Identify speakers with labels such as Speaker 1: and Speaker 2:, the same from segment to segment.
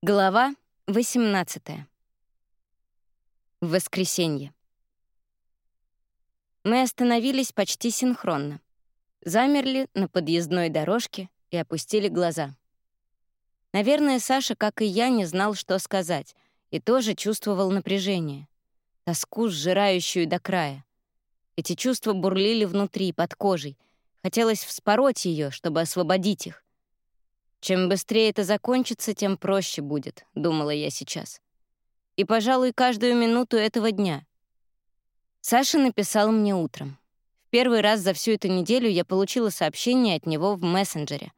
Speaker 1: Глава 18. Воскресенье. Мы остановились почти синхронно. Замерли на подъездной дорожке и опустили глаза. Наверное, Саша, как и я, не знал, что сказать, и тоже чувствовал напряжение. Тоску, сжирающую до края. Эти чувства бурлили внутри, под кожей. Хотелось вспороть ее, чтобы освободить их. Чем быстрее это закончится, тем проще будет, думала я сейчас. И, пожалуй, каждую минуту этого дня. Саша написал мне утром. В первый раз за всю эту неделю я получила сообщение от него в мессенджере.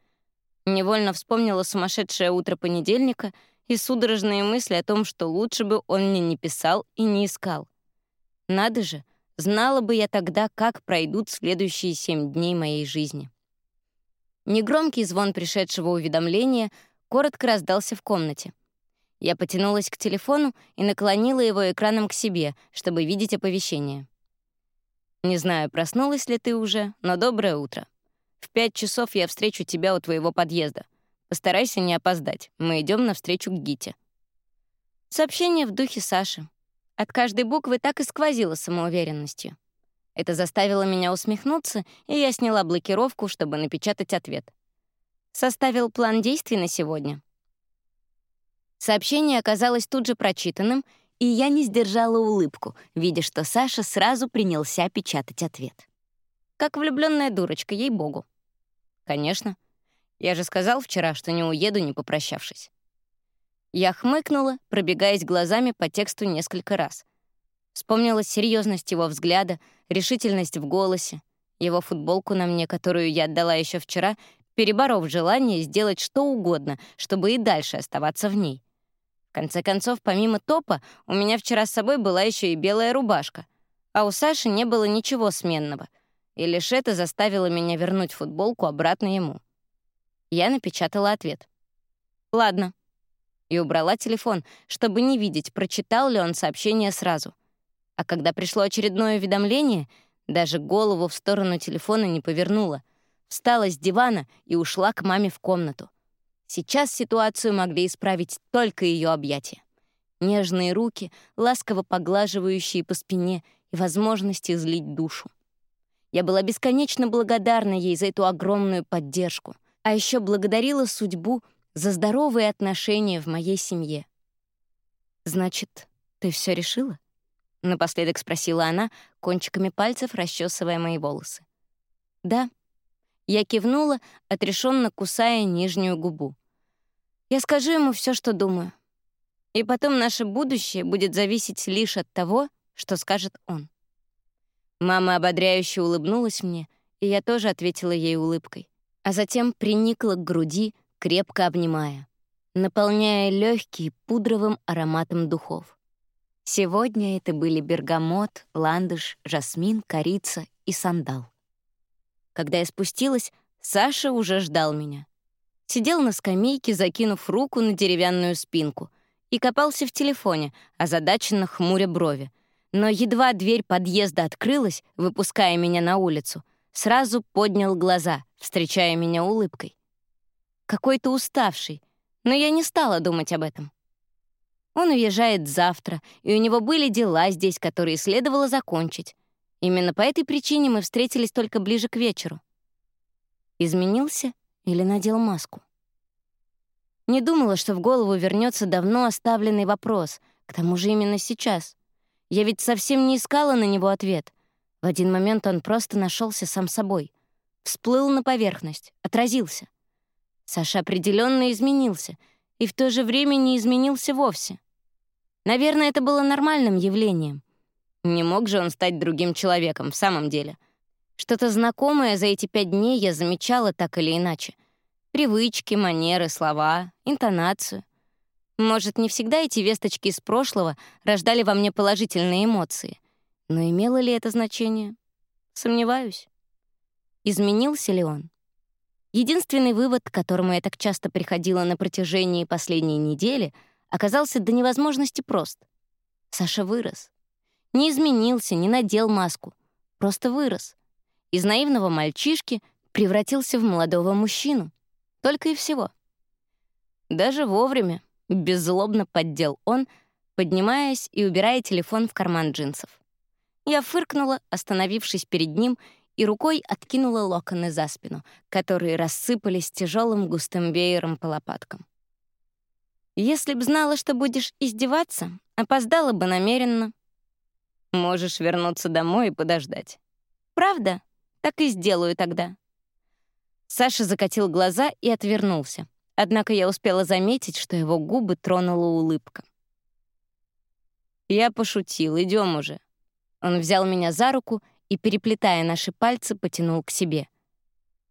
Speaker 1: Невольно вспомнила сумасшедшее утро понедельника и судорожные мысли о том, что лучше бы он мне не писал и не искал. Надо же, знала бы я тогда, как пройдут следующие семь дней моей жизни. Негромкий звон пришедшего уведомления коротко раздался в комнате. Я потянулась к телефону и наклонила его экраном к себе, чтобы видеть оповещение. «Не знаю, проснулась ли ты уже, но доброе утро. В пять часов я встречу тебя у твоего подъезда. Постарайся не опоздать. Мы идем навстречу к Гите». Сообщение в духе Саши. От каждой буквы так и сквозило самоуверенностью. Это заставило меня усмехнуться, и я сняла блокировку, чтобы напечатать ответ. Составил план действий на сегодня. Сообщение оказалось тут же прочитанным, и я не сдержала улыбку, видя, что Саша сразу принялся печатать ответ. Как влюбленная дурочка, ей-богу. Конечно. Я же сказал вчера, что не уеду, не попрощавшись. Я хмыкнула, пробегаясь глазами по тексту несколько раз. Вспомнила серьезность его взгляда, решительность в голосе, его футболку на мне, которую я отдала еще вчера, переборов желание сделать что угодно, чтобы и дальше оставаться в ней. В конце концов, помимо топа, у меня вчера с собой была еще и белая рубашка, а у Саши не было ничего сменного, и лишь это заставило меня вернуть футболку обратно ему. Я напечатала ответ. «Ладно». И убрала телефон, чтобы не видеть, прочитал ли он сообщение сразу. А когда пришло очередное уведомление, даже голову в сторону телефона не повернула. Встала с дивана и ушла к маме в комнату. Сейчас ситуацию могли исправить только ее объятия. Нежные руки, ласково поглаживающие по спине и возможность излить душу. Я была бесконечно благодарна ей за эту огромную поддержку, а еще благодарила судьбу за здоровые отношения в моей семье. «Значит, ты все решила?» — напоследок спросила она, кончиками пальцев расчесывая мои волосы. «Да». Я кивнула, отрешенно кусая нижнюю губу. «Я скажу ему все, что думаю. И потом наше будущее будет зависеть лишь от того, что скажет он». Мама ободряюще улыбнулась мне, и я тоже ответила ей улыбкой, а затем приникла к груди, крепко обнимая, наполняя легкие пудровым ароматом духов. Сегодня это были бергамот, ландыш, жасмин, корица и сандал. Когда я спустилась, Саша уже ждал меня. Сидел на скамейке, закинув руку на деревянную спинку, и копался в телефоне, озадаченно хмуря брови. Но едва дверь подъезда открылась, выпуская меня на улицу, сразу поднял глаза, встречая меня улыбкой. Какой-то уставший, но я не стала думать об этом. Он уезжает завтра, и у него были дела здесь, которые следовало закончить. Именно по этой причине мы встретились только ближе к вечеру. Изменился или надел маску? Не думала, что в голову вернется давно оставленный вопрос, к тому же именно сейчас. Я ведь совсем не искала на него ответ. В один момент он просто нашелся сам собой. Всплыл на поверхность, отразился. Саша определенно изменился — и в то же время не изменился вовсе. Наверное, это было нормальным явлением. Не мог же он стать другим человеком в самом деле. Что-то знакомое за эти пять дней я замечала так или иначе. Привычки, манеры, слова, интонацию. Может, не всегда эти весточки из прошлого рождали во мне положительные эмоции. Но имело ли это значение? Сомневаюсь. Изменился ли он? Единственный вывод, к которому я так часто приходила на протяжении последней недели, оказался до невозможности прост. Саша вырос. Не изменился, не надел маску. Просто вырос. Из наивного мальчишки превратился в молодого мужчину. Только и всего. Даже вовремя, Беззлобно поддел он, поднимаясь и убирая телефон в карман джинсов. Я фыркнула, остановившись перед ним, и рукой откинула локоны за спину, которые рассыпались тяжелым густым веером по лопаткам. Если б знала, что будешь издеваться, опоздала бы намеренно. Можешь вернуться домой и подождать. Правда? Так и сделаю тогда. Саша закатил глаза и отвернулся. Однако я успела заметить, что его губы тронула улыбка. Я пошутил, идем уже. Он взял меня за руку и, переплетая наши пальцы, потянул к себе.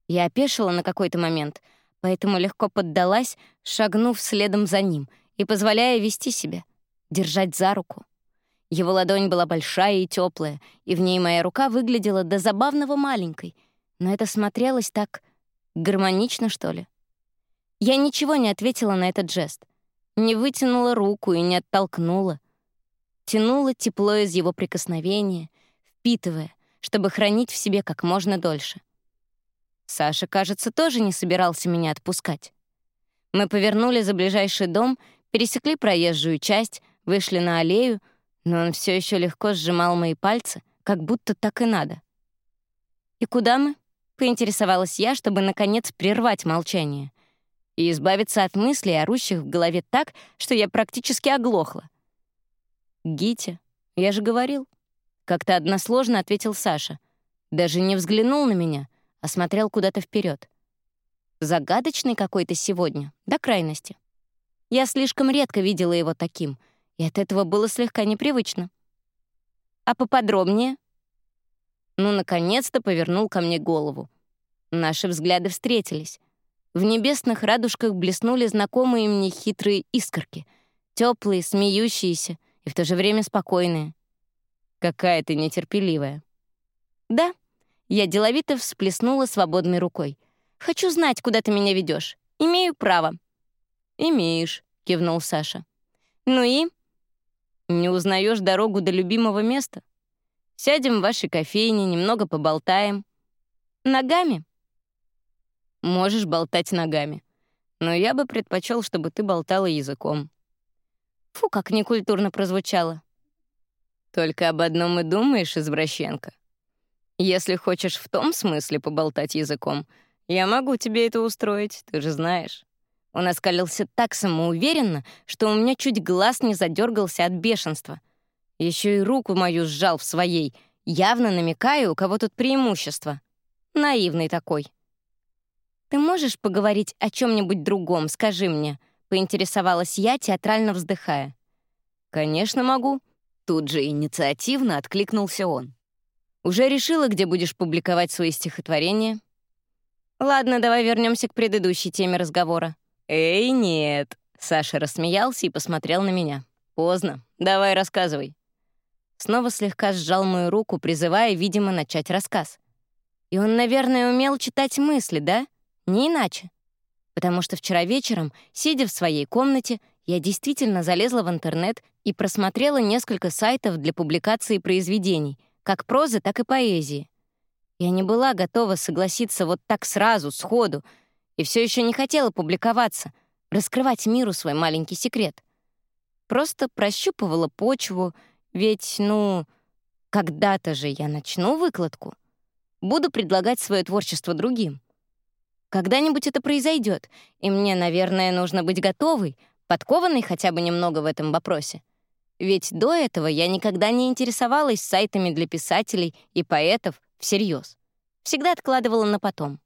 Speaker 1: Я опешила на какой-то момент — поэтому легко поддалась, шагнув следом за ним и позволяя вести себя, держать за руку. Его ладонь была большая и теплая, и в ней моя рука выглядела до забавного маленькой, но это смотрелось так гармонично, что ли. Я ничего не ответила на этот жест, не вытянула руку и не оттолкнула. Тянула тепло из его прикосновения, впитывая, чтобы хранить в себе как можно дольше. Саша, кажется, тоже не собирался меня отпускать. Мы повернули за ближайший дом, пересекли проезжую часть, вышли на аллею, но он все еще легко сжимал мои пальцы, как будто так и надо. «И куда мы?» — поинтересовалась я, чтобы, наконец, прервать молчание и избавиться от мыслей, орущих в голове так, что я практически оглохла. «Гитя, я же говорил». Как-то односложно ответил Саша. Даже не взглянул на меня — а смотрел куда-то вперед. Загадочный какой-то сегодня, до крайности. Я слишком редко видела его таким, и от этого было слегка непривычно. А поподробнее? Ну, наконец-то повернул ко мне голову. Наши взгляды встретились. В небесных радужках блеснули знакомые мне хитрые искорки, теплые, смеющиеся и в то же время спокойные. Какая ты нетерпеливая. Да, я деловито всплеснула свободной рукой. «Хочу знать, куда ты меня ведешь. Имею право». «Имеешь», — кивнул Саша. «Ну и?» «Не узнаешь дорогу до любимого места? Сядем в вашей кофейне, немного поболтаем». «Ногами?» «Можешь болтать ногами. Но я бы предпочел, чтобы ты болтала языком». Фу, как некультурно прозвучало. «Только об одном и думаешь, извращенка. Если хочешь в том смысле поболтать языком, я могу тебе это устроить, ты же знаешь. Он оскалился так самоуверенно, что у меня чуть глаз не задергался от бешенства. Еще и руку мою сжал в своей, явно намекая, у кого тут преимущество. Наивный такой. «Ты можешь поговорить о чем нибудь другом, скажи мне?» — поинтересовалась я, театрально вздыхая. «Конечно могу». Тут же инициативно откликнулся он. Уже решила, где будешь публиковать свои стихотворения? Ладно, давай вернемся к предыдущей теме разговора. Эй, нет. Саша рассмеялся и посмотрел на меня. Поздно. Давай рассказывай. Снова слегка сжал мою руку, призывая, видимо, начать рассказ. И он, наверное, умел читать мысли, да? Не иначе. Потому что вчера вечером, сидя в своей комнате, я действительно залезла в интернет и просмотрела несколько сайтов для публикации произведений — как прозы, так и поэзии. Я не была готова согласиться вот так сразу, сходу, и все еще не хотела публиковаться, раскрывать миру свой маленький секрет. Просто прощупывала почву, ведь, ну, когда-то же я начну выкладку. Буду предлагать свое творчество другим. Когда-нибудь это произойдет, и мне, наверное, нужно быть готовой, подкованной хотя бы немного в этом вопросе. Ведь до этого я никогда не интересовалась сайтами для писателей и поэтов всерьез. Всегда откладывала на потом.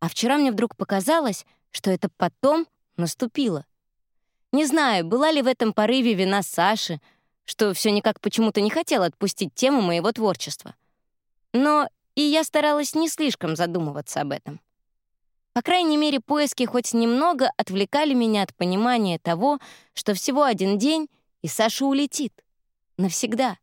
Speaker 1: А вчера мне вдруг показалось, что это потом наступило. Не знаю, была ли в этом порыве вина Саши, что все никак почему-то не хотел отпустить тему моего творчества. Но и я старалась не слишком задумываться об этом. По крайней мере, поиски хоть немного отвлекали меня от понимания того, что всего один день — и Саша улетит. Навсегда.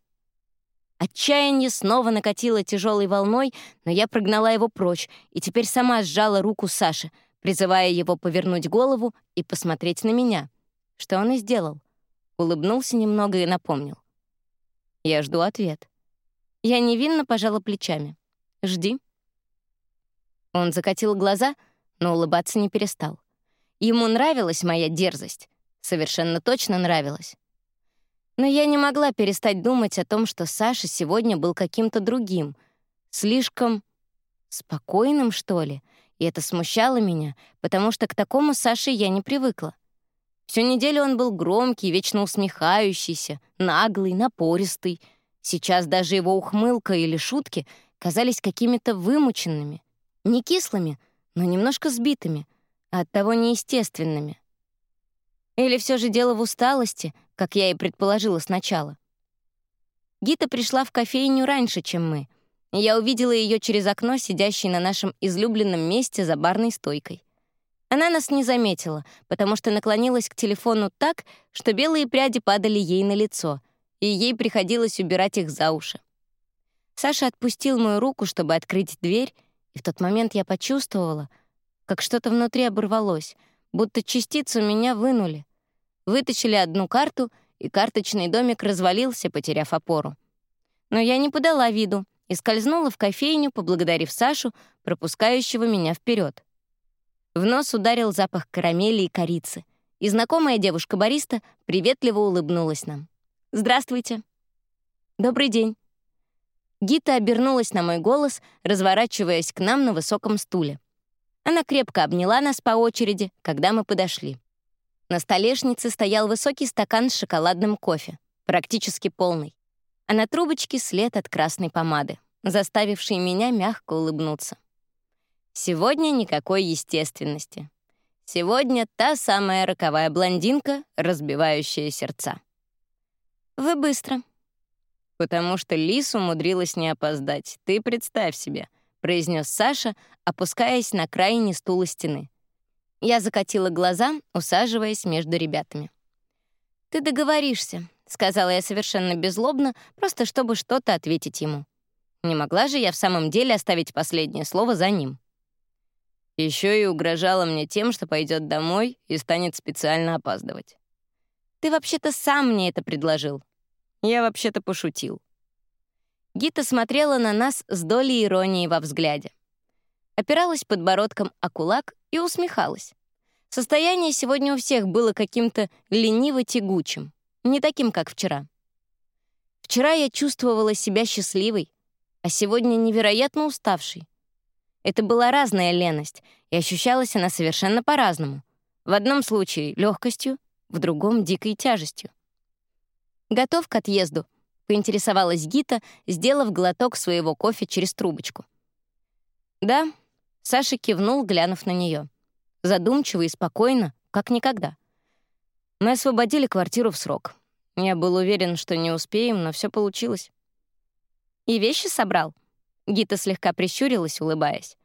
Speaker 1: Отчаяние снова накатило тяжелой волной, но я прогнала его прочь и теперь сама сжала руку Саши, призывая его повернуть голову и посмотреть на меня. Что он и сделал. Улыбнулся немного и напомнил. Я жду ответ. Я невинно пожала плечами. «Жди». Он закатил глаза, но улыбаться не перестал. Ему нравилась моя дерзость, Совершенно точно нравилось. Но я не могла перестать думать о том, что Саша сегодня был каким-то другим, слишком спокойным, что ли, и это смущало меня, потому что к такому Саше я не привыкла. Всю неделю он был громкий, вечно усмехающийся, наглый, напористый. Сейчас даже его ухмылка или шутки казались какими-то вымученными, не кислыми, но немножко сбитыми, а оттого неестественными. Или все же дело в усталости, как я и предположила сначала. Гита пришла в кофейню раньше, чем мы. И я увидела ее через окно, сидящей на нашем излюбленном месте за барной стойкой. Она нас не заметила, потому что наклонилась к телефону так, что белые пряди падали ей на лицо, и ей приходилось убирать их за уши. Саша отпустил мою руку, чтобы открыть дверь, и в тот момент я почувствовала, как что-то внутри оборвалось, будто частицу меня вынули. Вытащили одну карту, и карточный домик развалился, потеряв опору. Но я не подала виду и скользнула в кофейню, поблагодарив Сашу, пропускающего меня вперед. В нос ударил запах карамели и корицы, и знакомая девушка-бариста приветливо улыбнулась нам. «Здравствуйте». «Добрый день». Гита обернулась на мой голос, разворачиваясь к нам на высоком стуле. Она крепко обняла нас по очереди, когда мы подошли. На столешнице стоял высокий стакан с шоколадным кофе, практически полный, а на трубочке след от красной помады, заставивший меня мягко улыбнуться. Сегодня никакой естественности. Сегодня та самая роковая блондинка, разбивающая сердца. Вы быстро. Потому что Лис умудрилась не опоздать. Ты представь себе, произнес Саша, опускаясь на крайний стул стены. Я закатила глаза, усаживаясь между ребятами. «Ты договоришься», — сказала я совершенно беззлобно, просто чтобы что-то ответить ему. Не могла же я в самом деле оставить последнее слово за ним. Еще и угрожала мне тем, что пойдет домой и станет специально опаздывать. «Ты вообще-то сам мне это предложил». Я вообще-то пошутил. Гита смотрела на нас с долей иронии во взгляде. Опиралась подбородком о кулак и усмехалась. Состояние сегодня у всех было каким-то лениво-тягучим, не таким, как вчера. Вчера я чувствовала себя счастливой, а сегодня невероятно уставшей. Это была разная леность, и ощущалась она совершенно по-разному. В одном случае — легкостью, в другом — дикой тяжестью. «Готов к отъезду?» — поинтересовалась Гита, сделав глоток своего кофе через трубочку. «Да», — Саша кивнул, глянув на нее. Задумчиво и спокойно, как никогда. Мы освободили квартиру в срок. Я был уверен, что не успеем, но все получилось. «И вещи собрал?» Гита слегка прищурилась, улыбаясь.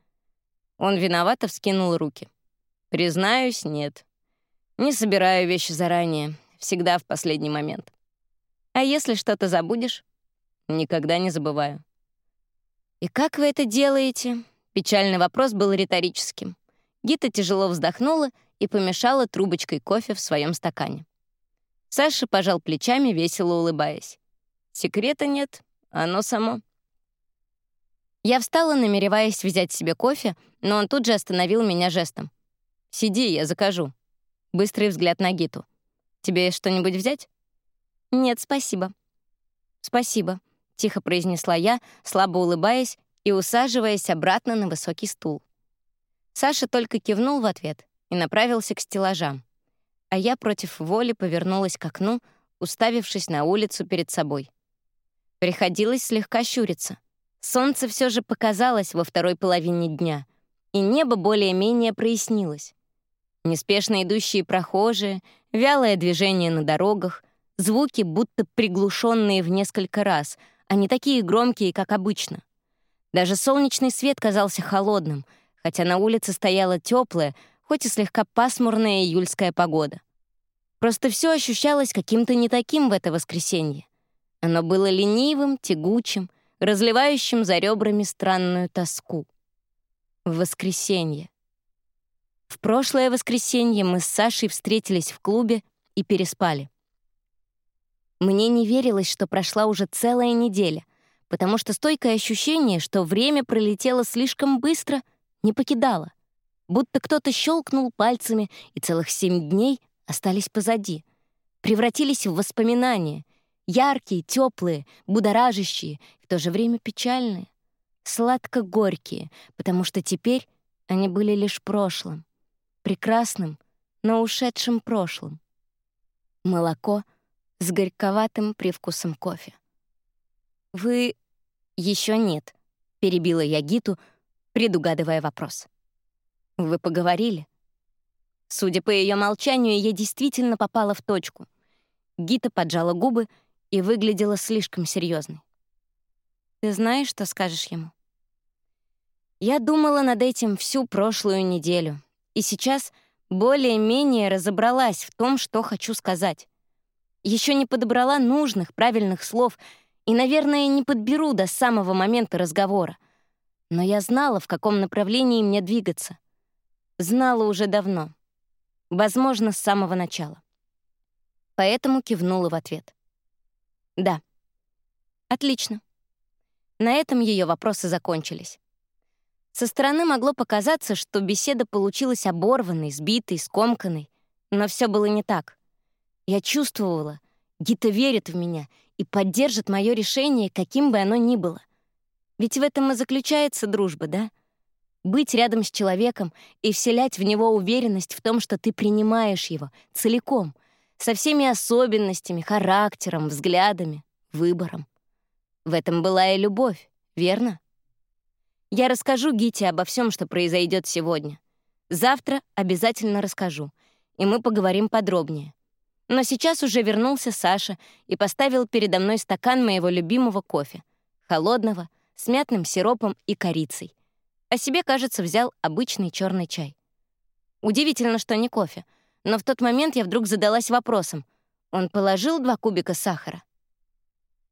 Speaker 1: Он виновато вскинул руки. «Признаюсь, нет. Не собираю вещи заранее, всегда в последний момент. А если что-то забудешь?» «Никогда не забываю». «И как вы это делаете?» Печальный вопрос был риторическим. Гита тяжело вздохнула и помешала трубочкой кофе в своем стакане. Саша пожал плечами, весело улыбаясь. «Секрета нет, оно само». Я встала, намереваясь взять себе кофе, но он тут же остановил меня жестом. «Сиди, я закажу». Быстрый взгляд на Гиту. «Тебе что-нибудь взять?» «Нет, спасибо». «Спасибо», — тихо произнесла я, слабо улыбаясь и усаживаясь обратно на высокий стул. Саша только кивнул в ответ и направился к стеллажам, а я против воли повернулась к окну, уставившись на улицу перед собой. Приходилось слегка щуриться. Солнце все же показалось во второй половине дня, и небо более-менее прояснилось. Неспешно идущие прохожие, вялое движение на дорогах, звуки будто приглушенные в несколько раз, а не такие громкие, как обычно. Даже солнечный свет казался холодным, хотя на улице стояла теплая, хоть и слегка пасмурная июльская погода. Просто все ощущалось каким-то не таким в это воскресенье. Оно было ленивым, тягучим, разливающим за ребрами странную тоску. В воскресенье. В прошлое воскресенье мы с Сашей встретились в клубе и переспали. Мне не верилось, что прошла уже целая неделя, потому что стойкое ощущение, что время пролетело слишком быстро, не покидало. Будто кто-то щелкнул пальцами, и целых семь дней остались позади, превратились в воспоминания, яркие, теплые, будоражащие, в то же время печальные, сладко-горькие, потому что теперь они были лишь прошлым, прекрасным, но ушедшим прошлым. Молоко с горьковатым привкусом кофе. «Вы еще нет», — перебила я Гиту, предугадывая вопрос. «Вы поговорили?» Судя по ее молчанию, я действительно попала в точку. Гита поджала губы и выглядела слишком серьезной. «Ты знаешь, что скажешь ему?» Я думала над этим всю прошлую неделю, и сейчас более-менее разобралась в том, что хочу сказать. Еще не подобрала нужных, правильных слов и, наверное, не подберу до самого момента разговора. Но я знала, в каком направлении мне двигаться. Знала уже давно. Возможно, с самого начала. Поэтому кивнула в ответ. «Да». «Отлично». На этом ее вопросы закончились. Со стороны могло показаться, что беседа получилась оборванной, сбитой, скомканной, но все было не так. Я чувствовала, Гита верит в меня и поддержит мое решение, каким бы оно ни было. Ведь в этом и заключается дружба, да? Быть рядом с человеком и вселять в него уверенность в том, что ты принимаешь его целиком, со всеми особенностями, характером, взглядами, выбором. В этом была и любовь, верно? Я расскажу Гите обо всем, что произойдет сегодня. Завтра обязательно расскажу, и мы поговорим подробнее. Но сейчас уже вернулся Саша и поставил передо мной стакан моего любимого кофе, холодного, с мятным сиропом и корицей — а себе, кажется, взял обычный черный чай. Удивительно, что не кофе, но в тот момент я вдруг задалась вопросом. Он положил два кубика сахара?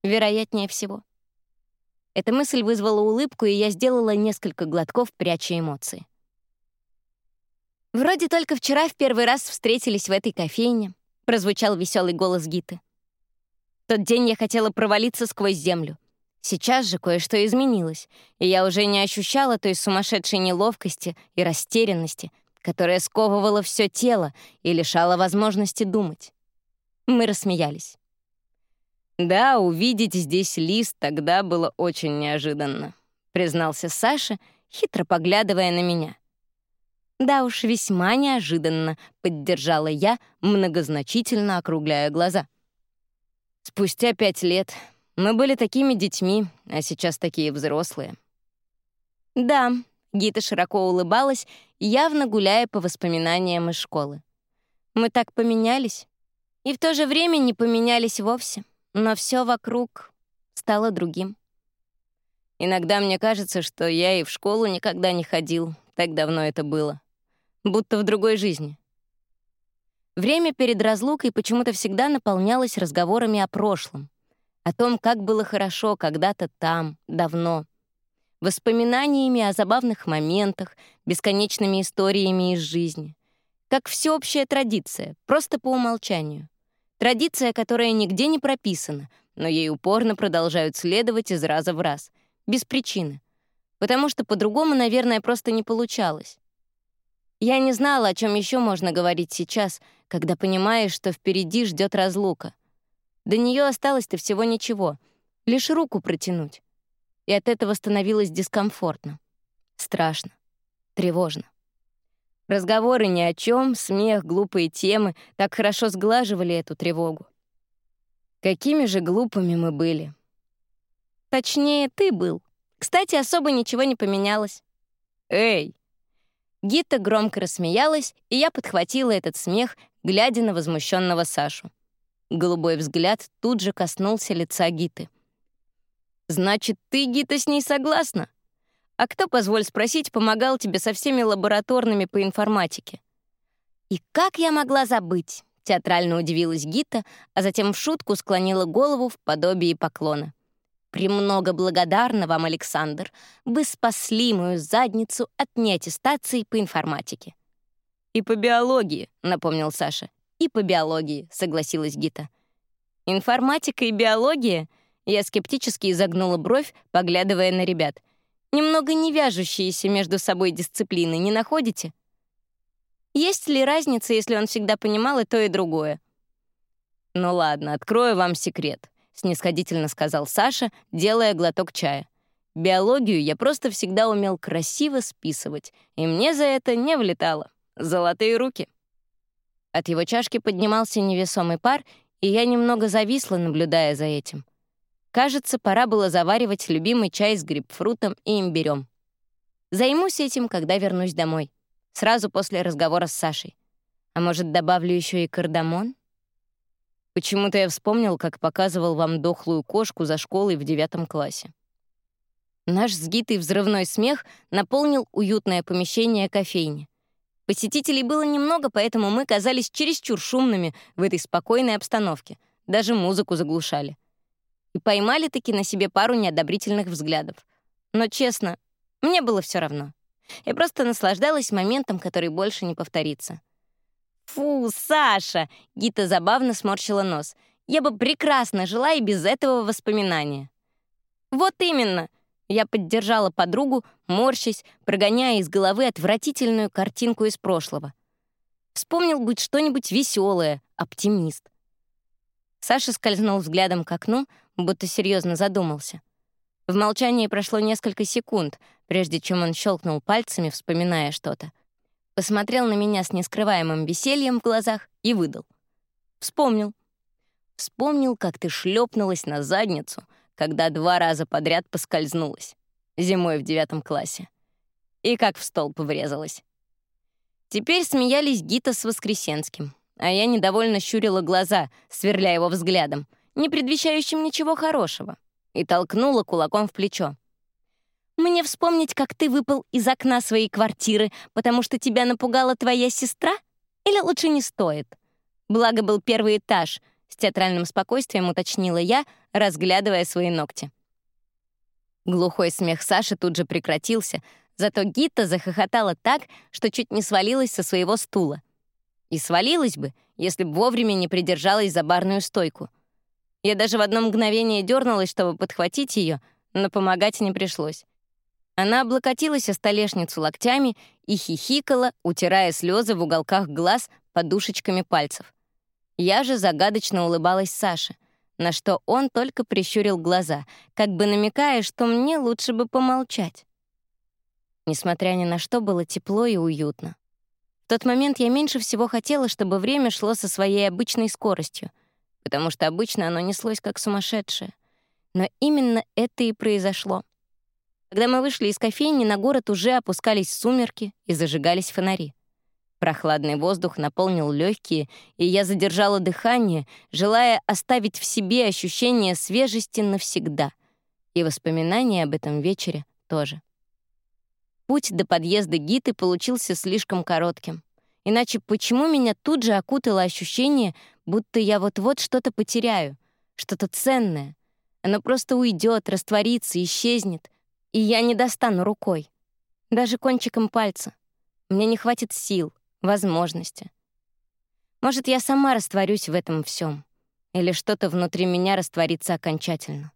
Speaker 1: Вероятнее всего. Эта мысль вызвала улыбку, и я сделала несколько глотков, пряча эмоции. «Вроде только вчера в первый раз встретились в этой кофейне», — прозвучал веселый голос Гиты. Тот день я хотела провалиться сквозь землю. Сейчас же кое-что изменилось, и я уже не ощущала той сумасшедшей неловкости и растерянности, которая сковывала все тело и лишала возможности думать. Мы рассмеялись. «Да, увидеть здесь лист тогда было очень неожиданно», — признался Саша, хитро поглядывая на меня. «Да уж, весьма неожиданно», — поддержала я, многозначительно округляя глаза. Спустя пять лет мы были такими детьми, а сейчас такие взрослые. Да, Гита широко улыбалась, явно гуляя по воспоминаниям из школы. Мы так поменялись. И в то же время не поменялись вовсе. Но все вокруг стало другим. Иногда мне кажется, что я и в школу никогда не ходил. Так давно это было. Будто в другой жизни. Время перед разлукой почему-то всегда наполнялось разговорами о прошлом о том, как было хорошо когда-то там, давно, воспоминаниями о забавных моментах, бесконечными историями из жизни. Как всеобщая традиция, просто по умолчанию. Традиция, которая нигде не прописана, но ей упорно продолжают следовать из раза в раз, без причины. Потому что по-другому, наверное, просто не получалось. Я не знала, о чем еще можно говорить сейчас, когда понимаешь, что впереди ждет разлука — до нее осталось-то всего ничего, лишь руку протянуть. И от этого становилось дискомфортно, страшно, тревожно. Разговоры ни о чем, смех, глупые темы так хорошо сглаживали эту тревогу. Какими же глупыми мы были. Точнее, ты был. Кстати, особо ничего не поменялось. Эй! Гита громко рассмеялась, и я подхватила этот смех, глядя на возмущенного Сашу. Голубой взгляд тут же коснулся лица Гиты. «Значит, ты, Гита, с ней согласна? А кто, позволь спросить, помогал тебе со всеми лабораторными по информатике?» «И как я могла забыть?» — театрально удивилась Гита, а затем в шутку склонила голову в подобии поклона. «Премного благодарна вам, Александр. Вы спасли мою задницу от неаттестации по информатике». «И по биологии», — напомнил Саша и по биологии», — согласилась Гита. «Информатика и биология?» Я скептически изогнула бровь, поглядывая на ребят. «Немного не вяжущиеся между собой дисциплины, не находите?» Есть ли разница, если он всегда понимал и то, и другое?
Speaker 2: «Ну ладно, открою вам секрет», — снисходительно сказал Саша, делая глоток чая. «Биологию я просто всегда умел красиво списывать, и мне за это не влетало. Золотые руки». От его чашки поднимался невесомый пар, и я немного зависла, наблюдая за этим. Кажется, пора было заваривать любимый чай с грейпфрутом и имбирем. Займусь этим, когда вернусь домой. Сразу после разговора с Сашей. А может, добавлю еще и кардамон? Почему-то я вспомнил, как показывал вам дохлую кошку за школой в девятом классе. Наш сгитый взрывной смех наполнил уютное помещение кофейни. Посетителей было немного, поэтому мы казались чересчур шумными в этой спокойной обстановке. Даже музыку заглушали. И поймали-таки на себе пару неодобрительных взглядов. Но, честно, мне было все равно. Я просто наслаждалась моментом, который больше не повторится. «Фу, Саша!» — Гита забавно сморщила нос. «Я бы прекрасно жила и без этого воспоминания». «Вот именно!» Я поддержала подругу, морщась, прогоняя из головы отвратительную картинку из прошлого. Вспомнил быть что-нибудь веселое, оптимист. Саша скользнул взглядом к окну, будто серьезно задумался. В молчании прошло несколько секунд, прежде чем он щелкнул пальцами, вспоминая что-то. Посмотрел на меня с нескрываемым весельем в глазах и выдал. Вспомнил. Вспомнил, как ты шлепнулась на задницу, когда два раза подряд поскользнулась. Зимой в девятом классе. И как в столб врезалась. Теперь смеялись Гита с Воскресенским, а я недовольно щурила глаза, сверля его взглядом, не предвещающим ничего хорошего, и толкнула кулаком в плечо. «Мне вспомнить, как ты выпал из окна своей квартиры, потому что тебя напугала твоя сестра? Или лучше не стоит? Благо был первый этаж — с театральным спокойствием уточнила я, разглядывая свои ногти. Глухой смех Саши тут же прекратился, зато Гита захохотала так, что чуть не свалилась со своего стула. И свалилась бы, если бы вовремя не придержалась за барную стойку. Я даже в одно мгновение дернулась, чтобы подхватить ее, но помогать не пришлось. Она облокотилась о столешницу локтями и хихикала, утирая слезы в уголках глаз подушечками пальцев. Я же загадочно улыбалась Саше, на что он только прищурил глаза, как бы намекая, что мне лучше бы помолчать. Несмотря ни на что, было тепло и уютно. В тот момент я меньше всего хотела, чтобы время шло со своей обычной скоростью, потому что обычно оно неслось как сумасшедшее. Но именно это и произошло. Когда мы вышли из кофейни, на город уже опускались сумерки и зажигались фонари. Прохладный воздух наполнил легкие, и я задержала дыхание, желая оставить в себе ощущение свежести навсегда. И воспоминания об этом вечере тоже. Путь до подъезда Гиты получился слишком коротким. Иначе почему меня тут же окутало ощущение, будто я вот-вот что-то потеряю, что-то ценное? Оно просто уйдет, растворится, исчезнет, и я не достану рукой. Даже кончиком пальца. Мне не хватит сил — возможности. Может, я сама растворюсь в этом всем, или что-то внутри меня растворится окончательно.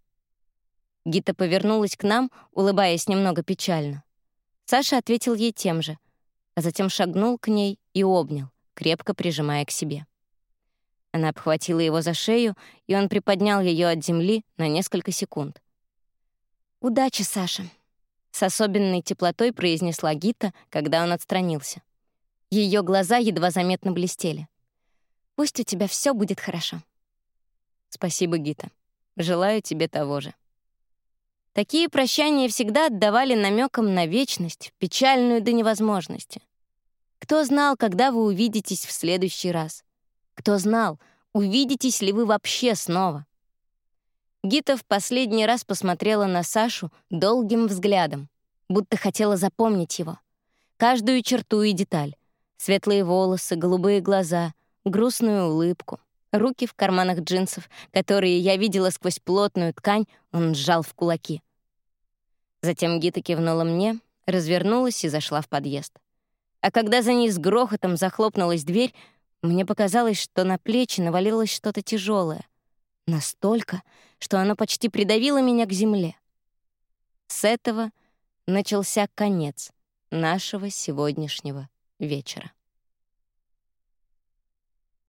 Speaker 2: Гита повернулась к нам, улыбаясь немного печально. Саша ответил ей тем же, а затем шагнул к ней и обнял, крепко прижимая к себе. Она обхватила его за шею, и он приподнял ее от земли на несколько секунд. «Удачи, Саша», — с особенной теплотой произнесла Гита, когда он отстранился. Ее глаза едва заметно блестели. «Пусть у тебя все будет хорошо». «Спасибо, Гита. Желаю тебе того же». Такие прощания всегда отдавали намеком на вечность, печальную до невозможности. Кто знал, когда вы увидитесь в следующий раз? Кто знал, увидитесь ли вы вообще снова? Гита в последний раз посмотрела на Сашу долгим взглядом, будто хотела запомнить его. Каждую черту и деталь, Светлые волосы, голубые глаза, грустную улыбку. Руки в карманах джинсов, которые я видела сквозь плотную ткань, он сжал в кулаки. Затем Гита кивнула мне, развернулась и зашла в подъезд. А когда за ней с грохотом захлопнулась дверь, мне показалось, что на плечи навалилось что-то тяжелое. Настолько, что оно почти придавило меня к земле. С этого начался конец нашего сегодняшнего вечера.